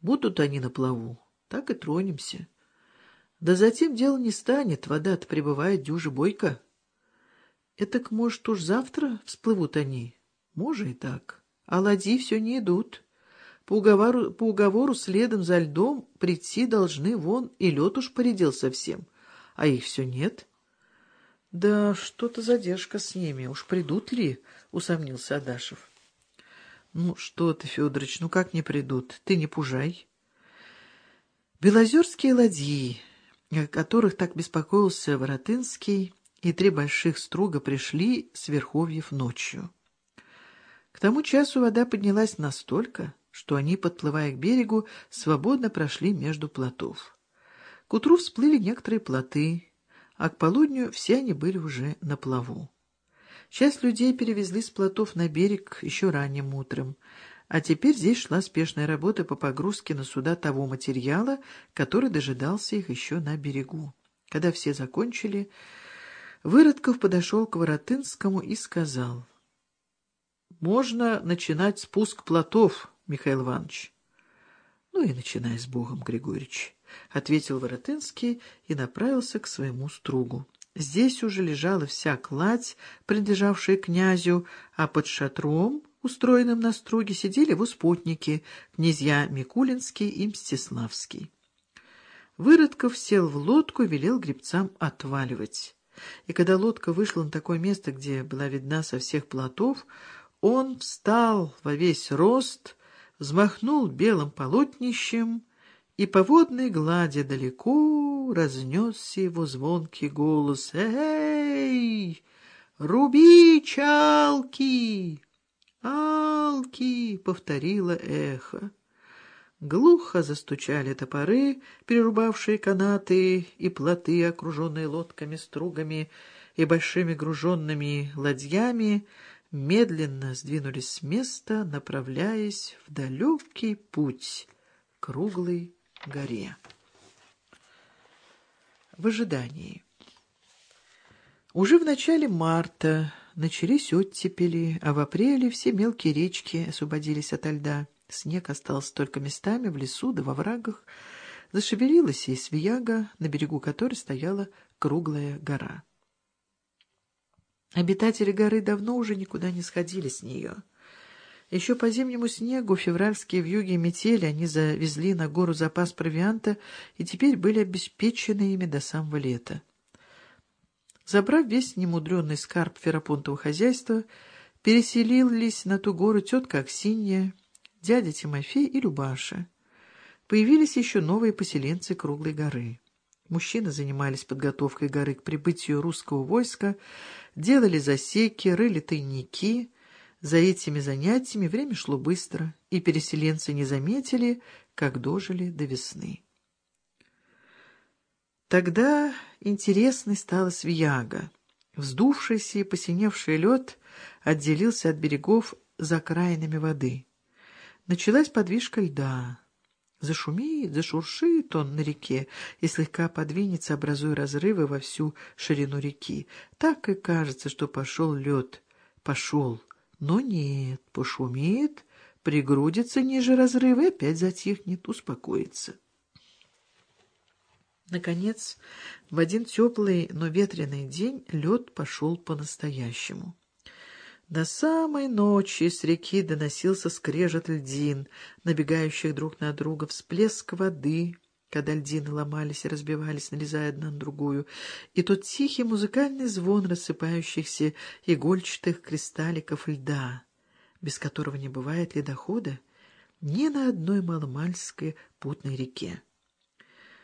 Будут они на плаву, так и тронемся. Да затем дело не станет, вода-то прибывает дюже бойко. Этак, может, уж завтра всплывут они? Может и так. А ладьи все не идут. По уговору, по уговору следом за льдом прийти должны вон, и лед уж поредел совсем, а их все нет. — Да что-то задержка с ними, уж придут ли? — усомнился Адашев. — Ну что ты, Федорович, ну как не придут? Ты не пужай. Белозерские ладьи, о которых так беспокоился Воротынский, и три больших струга пришли с Верховьев ночью. К тому часу вода поднялась настолько, что они, подплывая к берегу, свободно прошли между плотов. К утру всплыли некоторые плоты, а к полудню все они были уже на плаву. Часть людей перевезли с плотов на берег еще ранним утром, а теперь здесь шла спешная работа по погрузке на суда того материала, который дожидался их еще на берегу. Когда все закончили, Выродков подошел к Воротынскому и сказал, «Можно начинать спуск плотов, Михаил Иванович». «Ну и начинай с Богом, Григорьевич». — ответил Воротынский и направился к своему стругу. Здесь уже лежала вся кладь, принадлежавшая князю, а под шатром, устроенным на струге, сидели его спутники, князья Микулинский и Мстиславский. Выродков сел в лодку и велел гребцам отваливать. И когда лодка вышла на такое место, где была видна со всех плотов, он встал во весь рост, взмахнул белым полотнищем и по водной глади далеко разнесся его звонкий голос. «Эй, руби чалки!» «Алки!» — повторило эхо. Глухо застучали топоры, перерубавшие канаты и плоты, окруженные лодками, стругами и большими груженными ладьями, медленно сдвинулись с места, направляясь в далекий путь, круглый горе. В ожидании. Уже в начале марта начались оттепели, а в апреле все мелкие речки освободились ото льда. Снег остался только местами в лесу да во врагах. Зашевелилась и свияга, на берегу которой стояла круглая гора. Обитатели горы давно уже никуда не сходили с нее — еще по зимнему снегу, февральские вьюги и метели, они завезли на гору запас провианта и теперь были обеспечены ими до самого лета. Забрав весь немудренный скарб Ферапонтова хозяйства, переселились на ту гору тетка Аксинья, дядя Тимофей и Любаша. Появились еще новые поселенцы Круглой горы. Мужчины занимались подготовкой горы к прибытию русского войска, делали засеки, рыли тайники — за этими занятиями время шло быстро, и переселенцы не заметили, как дожили до весны. Тогда интересной стала Свияга. Вздувшийся и посиневший лед отделился от берегов за окраинами воды. Началась подвижка льда. Зашумит, зашуршит он на реке и слегка подвинется, образуя разрывы во всю ширину реки. Так и кажется, что пошел лед. Пошел. Но нет, пошумит, пригрудится ниже разрыва и опять затихнет, успокоится. Наконец, в один теплый, но ветреный день лед пошел по-настоящему. До самой ночи с реки доносился скрежет льдин, набегающих друг на друга, всплеск воды — когда льдины ломались и разбивались, налезая одна на другую, и тот тихий музыкальный звон рассыпающихся игольчатых кристалликов льда, без которого не бывает ледохода ни на одной маломальской путной реке.